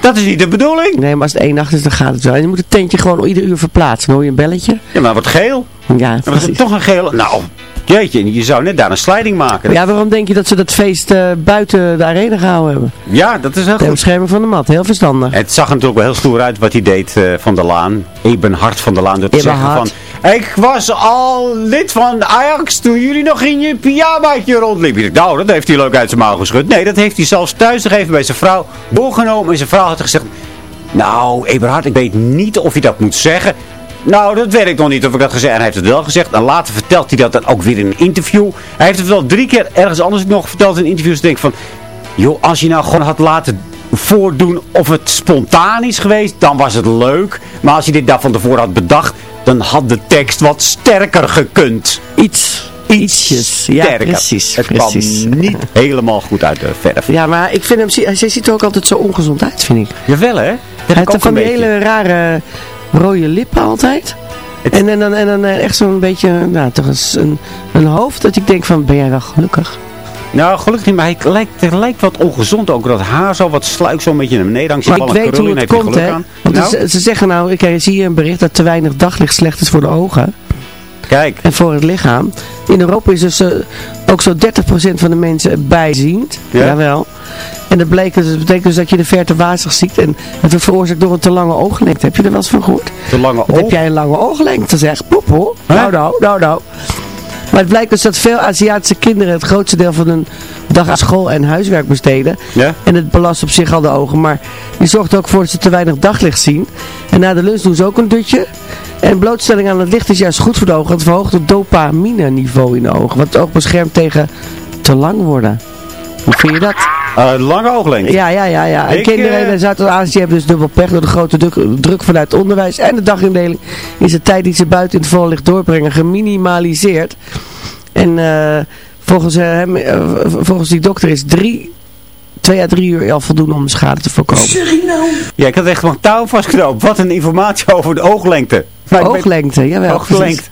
Dat is niet de bedoeling. Nee, maar als het één nacht is, dan gaat het wel. En je moet het tentje gewoon ieder uur verplaatsen. Dan hoor je een belletje. Ja, maar wat geel. Ja, Dat was precies. toch een geel. Nou, jeetje, je zou net daar een sliding maken. Ja, waarom denk je dat ze dat feest eh, buiten de arena gehouden hebben? Ja, dat is heel goed. bescherming van de mat. Heel verstandig. Het zag er natuurlijk wel heel stoer uit wat hij deed eh, van der Laan. Ebenhard van der Laan. Door te zeggen van. Ik was al lid van Ajax toen jullie nog in je pyjamaatje rondliepen. Nou, dat heeft hij leuk uit zijn mouw geschud. Nee, dat heeft hij zelfs thuis nog even bij zijn vrouw doorgenomen. En zijn vrouw had gezegd, nou, Eberhard, ik weet niet of je dat moet zeggen. Nou, dat weet ik nog niet of ik dat gezegd En hij heeft het wel gezegd. En later vertelt hij dat dan ook weer in een interview. Hij heeft het wel drie keer ergens anders nog verteld in interviews. Ik denk van, joh, als je nou gewoon had laten voordoen of het spontaan is geweest, dan was het leuk. Maar als je dit daar van tevoren had bedacht, dan had de tekst wat sterker gekund. Iets. Ietsjes. Ja, Sterker. precies. Het precies. kwam niet [LAUGHS] helemaal goed uit de verf. Ja, maar ik vind hem, hij ziet er ook altijd zo ongezond uit, vind ik. Jawel, hè? Hij heeft van een die hele rare rode lippen altijd. En, en dan, en dan echt zo'n beetje, nou toch eens een, een hoofd dat ik denk van, ben jij wel gelukkig? Nou, gelukkig niet, maar hij lijkt, hij lijkt wat ongezond ook. Dat haar zo wat sluik zo een beetje naar beneden hangt. Maar ik wel weet hoe het komt, hè. Want Nou, ze, ze zeggen nou, ik eh, zie hier een bericht dat te weinig daglicht slecht is voor de ogen. Kijk. En voor het lichaam. In Europa is dus eh, ook zo 30% van de mensen bijziend. Ja? Jawel. En dat, bleek, dus- dat betekent dus dat je de verte wazig ziet. En het wordt veroorzaakt door een te lange ooglengte. Heb je er wel eens van gehoord? Te lange oog. heb jij een lange ooglengte zeg? Poep hoor. Nou nou, nou nou. Maar het blijkt dus dat veel Aziatische kinderen het grootste deel van hun dag aan school en huiswerk besteden. Ja? En het belast op zich al de ogen. Maar die zorgt er ook voor dat ze te weinig daglicht zien. En na de lunch doen ze ook een dutje. En blootstelling aan het licht is juist goed voor de ogen. Want het verhoogt het dopamine niveau in de ogen. Wat het oog beschermt tegen te lang worden. Hoe vind je dat? Eh, lange ooglengte. Ja, ja, ja. ja. En Ik, kinderen eh, in Zuidoost-Azië hebben dus dubbel pech door de grote druk, druk vanuit het onderwijs. En de dagindeling is de tijd die ze buiten in het volle licht doorbrengen geminimaliseerd. En eh, volgens, eh, hem, eh, volgens die dokter is drie, twee à drie uur al voldoende om de schade te voorkomen. Ja, ik had echt mijn touw vastgeknoopt. Wat een informatie over de ooglengte. Maar ben- Ooglengte, jawel. Ooglengte.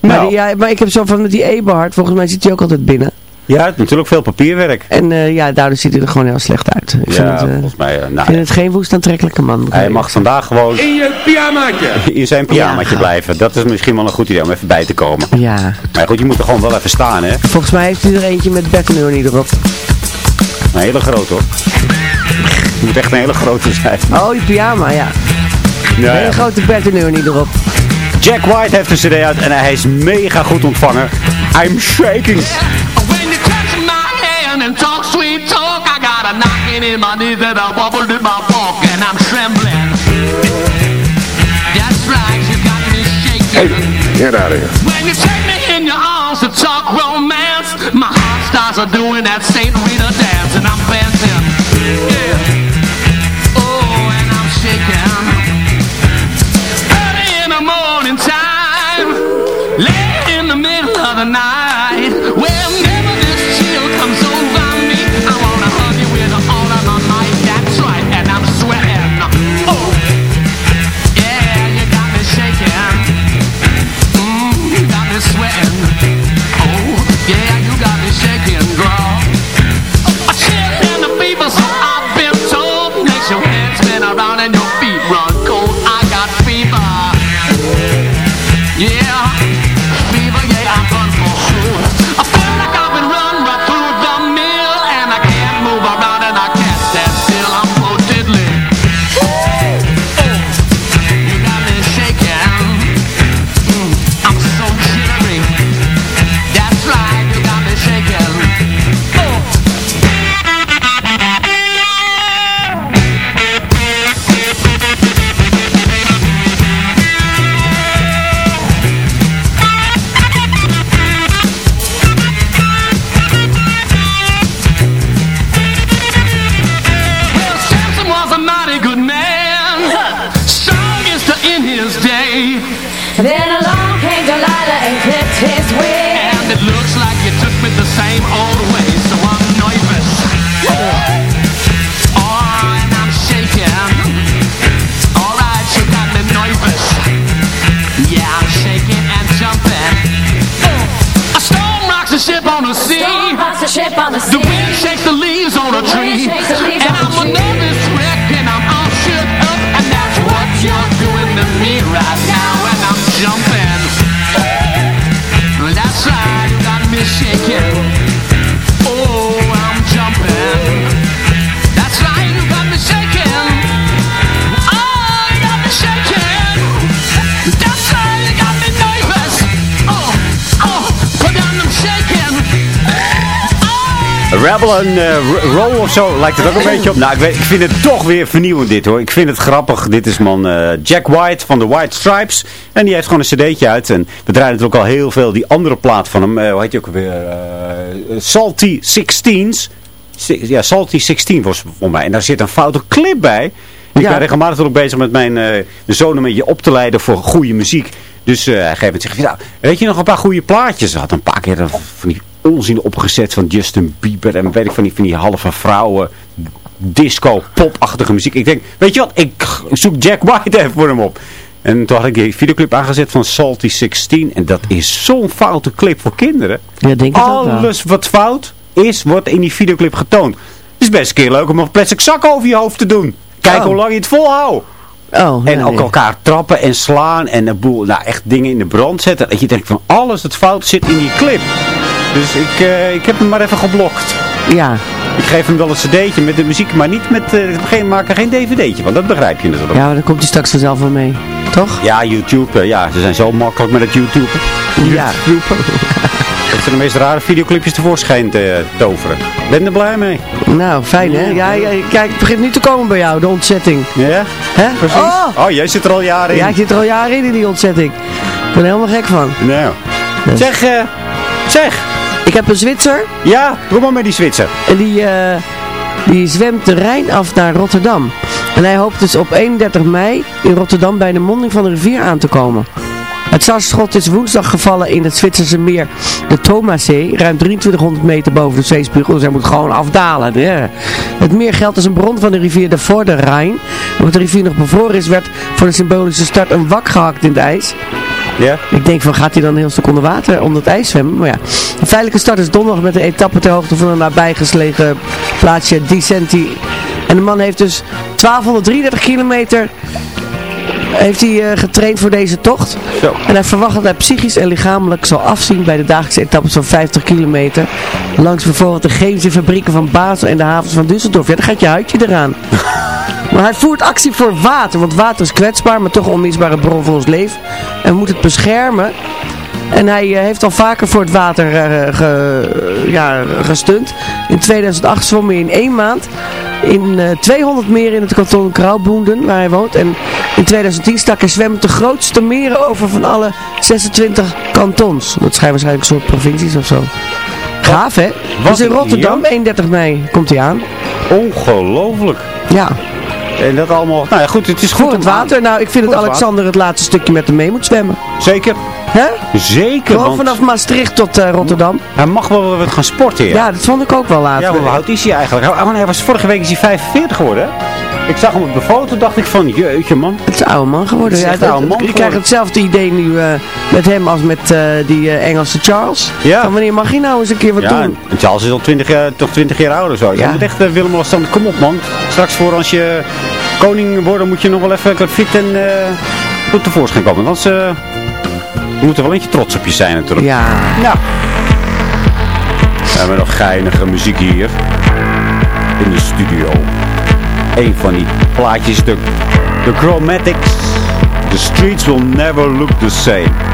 Maar, Nou. die, ja, maar ik heb zo van met die Eberhard, volgens mij zit hij ook altijd binnen. Ja, het is natuurlijk veel papierwerk. En eh, ja, daardoor ziet hij er gewoon heel slecht uit. Ik vind, Ja, het, eh, volgens mij. eh, ik nou, vind het geen woest aantrekkelijke man. hij mag vandaag gewoon In je pyjamaatje. [LAUGHS] in zijn pyjamaatje Ja. blijven. Dat is misschien wel een goed idee om even bij te komen. Ja. Maar goed, je moet er gewoon wel even staan, hè. Volgens mij heeft hij er eentje met Bettenurnie erop. Een hele grote, hoor. Het moet echt een hele grote zijn. Oh, die pyjama, ja. Ja, Een hele ja. grote Bettenurnie erop. Jack White heeft een cd uit en hij is mega goed ontvangen. I'm shaking. Got a knocking in my knees and a bubble in my walk, and I'm trembling. That's right, you got me shaking. Get out of here. When you take me in your arms to talk romance, my heart starts a doing that Saint Rita dance, and I'm dancing. Rebel and eh, Roll of zo lijkt het ook een beetje op. Nou, ik, weet, ik vind het toch weer vernieuwend dit hoor. Ik vind het grappig. Dit is man eh, Jack White van de White Stripes. En die heeft gewoon een cd'tje uit. En we draaien natuurlijk al heel veel die andere plaat van hem. eh, hoe heet die ook weer? Salty Sixteens. Si- Ja, Salty 16 was voor mij. En daar zit een foute clip bij. Ik ben regelmatig ook bezig met mijn zoon een beetje op te leiden voor goede muziek. Dus hij geeft het zegt, nou, weet je nog een paar goede plaatjes? Had een paar keer van die onzin opgezet van Justin Bieber en weet ik van die, van die halve vrouwen disco, popachtige muziek. Ik denk, weet je wat, ik zoek Jack White even voor hem op. En toen had ik die videoclip aangezet van Salty 16 en dat is zo'n foute clip voor kinderen. Ja, denk ik. Alles wat fout is, wordt in die videoclip getoond. Het is best een keer leuk om een plastic zak over je hoofd te doen. Kijk Oh. hoe lang je het volhoudt. Oh, En ja, ook elkaar trappen en slaan en een boel, nou echt dingen in de brand zetten. Dat je denkt van alles het fout zit in die clip. Dus ik, eh, ik heb hem maar even geblokt. Ja. Ik geef hem wel een cd'tje met de muziek, maar niet met, eh geen, maak er geen dvd'tje van. Dat begrijp je natuurlijk. ja, maar dan komt hij straks vanzelf wel mee. Toch? Ja, YouTube, eh, ja, ze zijn zo makkelijk met het YouTube. Ja. [LAUGHS] Dat zijn de meest rare videoclipjes tevoorschijn te toveren. Ben er blij mee. Nou, fijn hè? Ja, ja, kijk, het begint nu te komen bij jou, de ontzetting. Ja? Hè? Precies. Oh! Oh, jij zit er al jaren in. Ja, ik zit er al jaren in, in die ontzetting. Ik ben er helemaal gek van. Nou. Zeg, eh, zeg. Ik heb een Zwitser. Ja, kom maar met die Zwitser. En die, eh, die zwemt de Rijn af naar Rotterdam. En hij hoopt dus op 31 mei in Rotterdam bij de monding van de rivier aan te komen. Het startschot is woensdag gevallen in het Zwitserse meer, de Thomaszee, ruim 2300 meter boven de zeespiegel. Dus hij moet gewoon afdalen. Het meer geldt als een bron van de rivier de Vorde Rijn. Omdat de rivier nog bevroren is, werd voor de symbolische start een wak gehakt in het ijs. Ja? Ik denk van gaat hij dan een heel stuk onder water onder het ijs zwemmen? Maar ja, een veilige start is donderdag met een etappe ter hoogte van een nabijgelegen plaatsje Dicenti. En de man heeft dus 1233 kilometer heeft hij eh, getraind voor deze tocht. Zo. En hij verwacht dat hij psychisch en lichamelijk zal afzien bij de dagelijkse etappes van 50 kilometer. Langs bijvoorbeeld de chemische fabrieken van Basel en de havens van Düsseldorf. Ja, dan gaat je huidje eraan. [LAUGHS] Maar hij voert actie voor water, want water is kwetsbaar, maar toch een onmisbare bron van ons leven. En we moeten het beschermen. En hij eh, heeft al vaker voor het water eh, ge- ja, gestunt. In 2008 zwom hij in één maand in eh, 200 meren in het kanton Grauboenden, waar hij woont. En in 2010 stak hij zwemmend de grootste meren over van alle 26 kantons. Dat zijn waarschijnlijk een soort provincies of zo. Gaaf hè? Wat Dus in Rotterdam, ja? 31 mei, komt hij aan. Ongelooflijk. Ja. En dat allemaal, nou ja goed, het is goed Voor het water. Nou, ik vind dat Alexander het laatste stukje met hem mee moet zwemmen. Zeker. Hè? Zeker, Gewoon want vanaf Maastricht tot eh, Rotterdam. hij mag wel weer wat gaan sporten, ja. Ja, dat vond ik ook wel later. Ja, hoe oud is hij eigenlijk? Oh, hij was, vorige week is hij 45 geworden, hè? Ik zag hem op de foto, dacht ik van, jeetje man. Het is een oude man geworden. Het is Ja, oude man je krijgt hetzelfde idee nu eh, met hem als met eh, die eh, Engelse Charles. Ja. Van wanneer mag hij nou eens een keer wat Ja, doen? en Charles is al 20, jaar- toch 20 jaar ouder zo. Je Ja. moet echt Willem-Alexander, kom op man. Straks voor als je koning wordt, moet je nog wel even fit en goed tevoorschijn komen. Want we moeten wel een beetje trots op je zijn natuurlijk. Ja. Ja. We hebben nog geinige muziek hier. In de studio. Een van die plaatjes, de, de Chromatics. The streets will never look the same.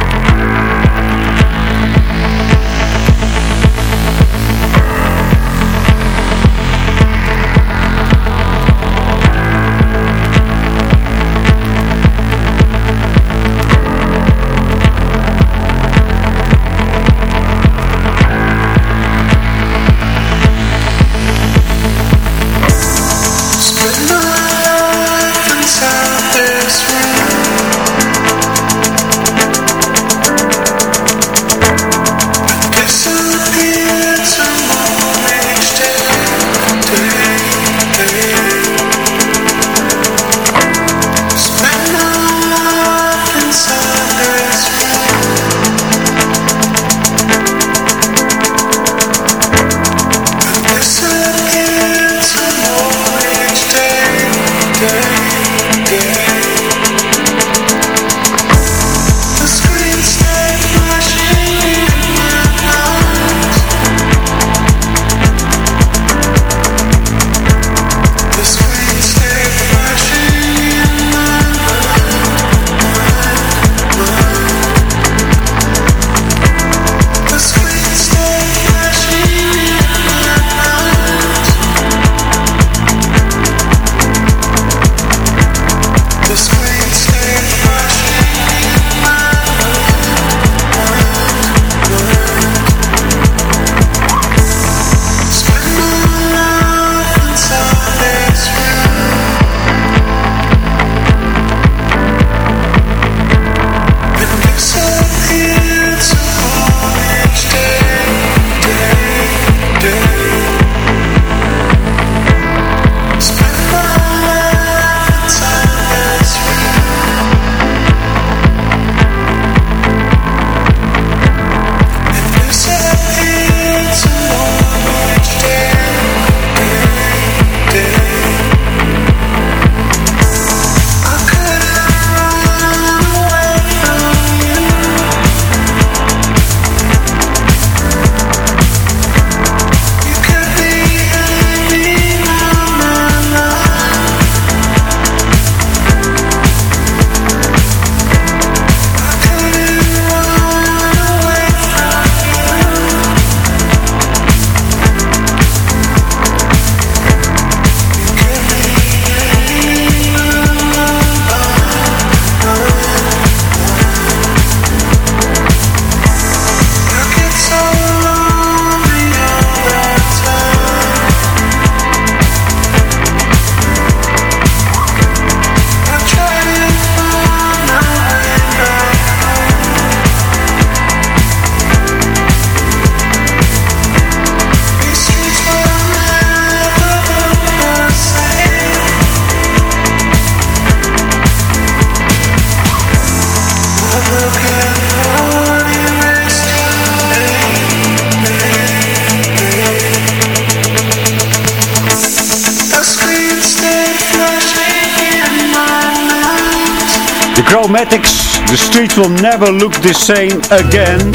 Will never look the same again.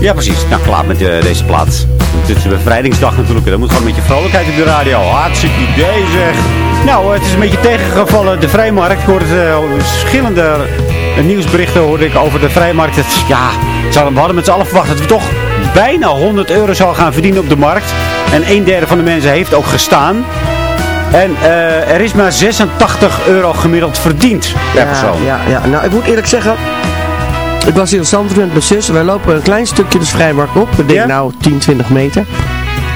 Ja, precies. Nou, klaar met eh, deze plaat. Het is bevrijdingsdag natuurlijk. Er moet gewoon een beetje vrolijkheid op de radio. Hartstikke idee zeg. Nou, het is een beetje tegengevallen. De vrijmarkt. Ik hoorde uh, verschillende uh, nieuwsberichten hoorde ik over de vrijmarkt. Het, ja, we hadden met z'n allen verwacht dat we toch bijna 100 euro zou gaan verdienen op de markt. En een derde van de mensen heeft ook gestaan. En uh, er is maar 86 euro gemiddeld verdiend per ja, persoon. Ja, ja, nou ik moet eerlijk zeggen... Ik was hier in Zandvoort met mijn zus. Wij lopen een klein stukje de vrijmarkt op. Ik denk Ja? nou 10, 20 meter.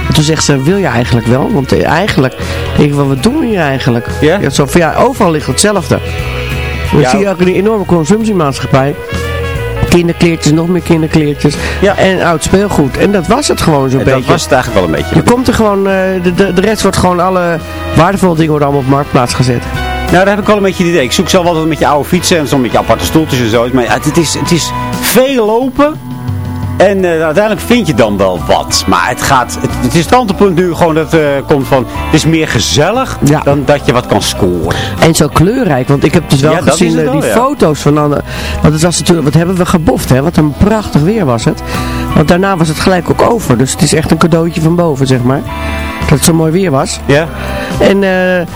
En toen zegt ze, wil je eigenlijk wel? Want eh, eigenlijk, denk ik wel, wat doen we hier eigenlijk? Ja? zo van, ja, overal ligt hetzelfde. Dan Ja. zie je ook een enorme consumptiemaatschappij. Kinderkleertjes, nog meer kinderkleertjes. Ja. En oud speelgoed. En dat was het gewoon zo'n beetje. dat was het eigenlijk wel een beetje. Je komt er gewoon, eh, de, de, de rest wordt gewoon, alle waardevolle dingen worden allemaal op marktplaats gezet. Nou, daar heb ik wel een beetje het idee. Ik zoek zelf altijd met je oude fietsen en soms met je aparte stoeltjes en zo. Maar het, is, het is veel lopen. En eh, uiteindelijk vind je dan wel wat. Maar het gaat, het, het is het standpunt nu gewoon dat het eh, komt van, het is meer gezellig Ja. dan dat je wat kan scoren. En zo kleurrijk, want ik heb dus wel Ja, gezien eh, die ja. foto's van dan, want het was natuurlijk, wat hebben we geboft hè, wat een prachtig weer was het. Want daarna was het gelijk ook over, dus het is echt een cadeautje van boven zeg maar, dat het zo mooi weer was. Ja? En, eh,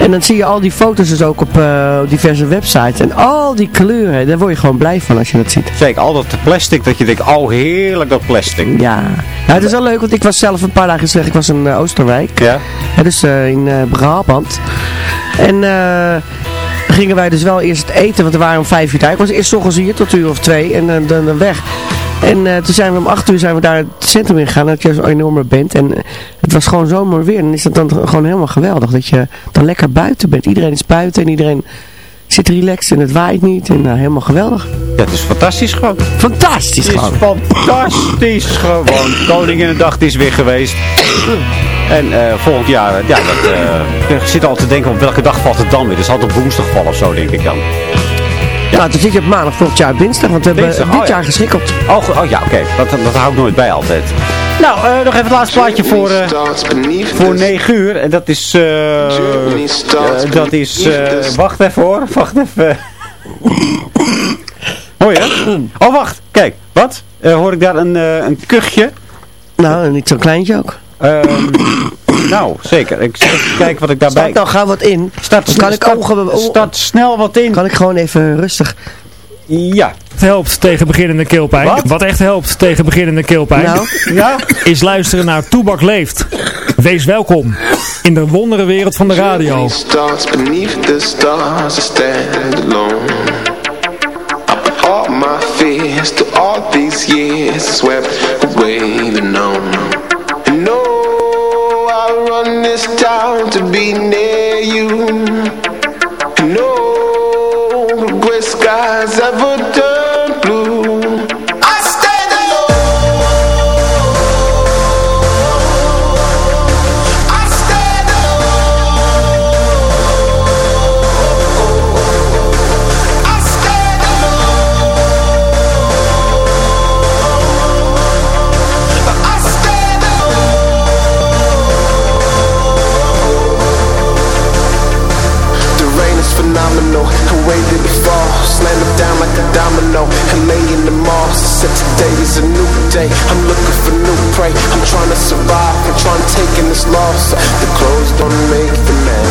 en dan zie je al die foto's dus ook op eh, diverse websites en al die kleuren, daar word je gewoon blij van als je dat ziet. Zeker, al dat plastic, dat je denkt, oh heerlijk dat plastic. Ja, nou, het is wel leuk, want ik was zelf een paar dagen terug, ik was in eh, Oosterwijk. Ja? Ja, dus eh, in Brabant. En eh gingen wij dus wel eerst eten, want we waren om vijf uur daar. Ik was eerst ochtends hier tot uur of twee en eh, dan, dan weg. En eh, toen zijn we om acht uur zijn we daar het centrum in gegaan. Dat je zo'n enorme bent. En eh, het was gewoon zo mooi weer. En is dat dan gewoon helemaal geweldig. Dat je dan lekker buiten bent. Iedereen is buiten en iedereen zit relaxed en het waait niet. En nou, helemaal geweldig. Ja, het is fantastisch gewoon. Fantastisch Het is gewoon. fantastisch gewoon. [LAUGHS] Koninginnedag het is weer geweest. En eh, volgend jaar, eh, ja, dat, eh, ik zit al te denken op welke dag valt het dan weer. Dus op woensdag vallen of zo, denk ik dan. Ja, toen zit je op maandag volgend jaar dinsdag. Want we hebben dit oh ja. jaar geschikkeld. Oh, oh ja, oké. Dat, dat hou ik nooit bij altijd. Nou, eh, nog even het laatste plaatje voor, eh, voor 9 uur. En dat is... eh, eh, dat is... eh, wacht even hoor. Wacht even. [LAUGHS] Hoor je? Oh, wacht. Kijk. Wat? Hoor ik daar een, eh, een kuchje? Nou, niet zo'n kleintje ook. Ehm, [COUGHS] nou, zeker. Ik zal even kijken wat ik daarbij... Start nou gauw wat in. Start, kan ik start, ogen- o- start snel wat in. Kan ik gewoon even rustig... Ja. Het helpt tegen beginnende keelpijn. Wat? echt helpt tegen beginnende keelpijn. Nou, Ja? Is luisteren naar Toebak Leeft. Wees welkom in de wonderenwereld van de radio. starts beneath the stars, I stand alone. I put all my fears to all these years, swept away the known. And no, I run this town to be near you. Gray survive, I'm trying to take in this loss. The clothes don't make the man.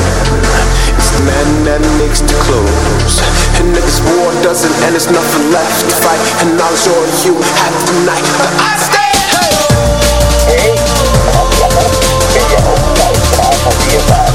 It's the man that makes the clothes. And if this war doesn't end, there's nothing left to fight. And I'll join you at the night I stand Skill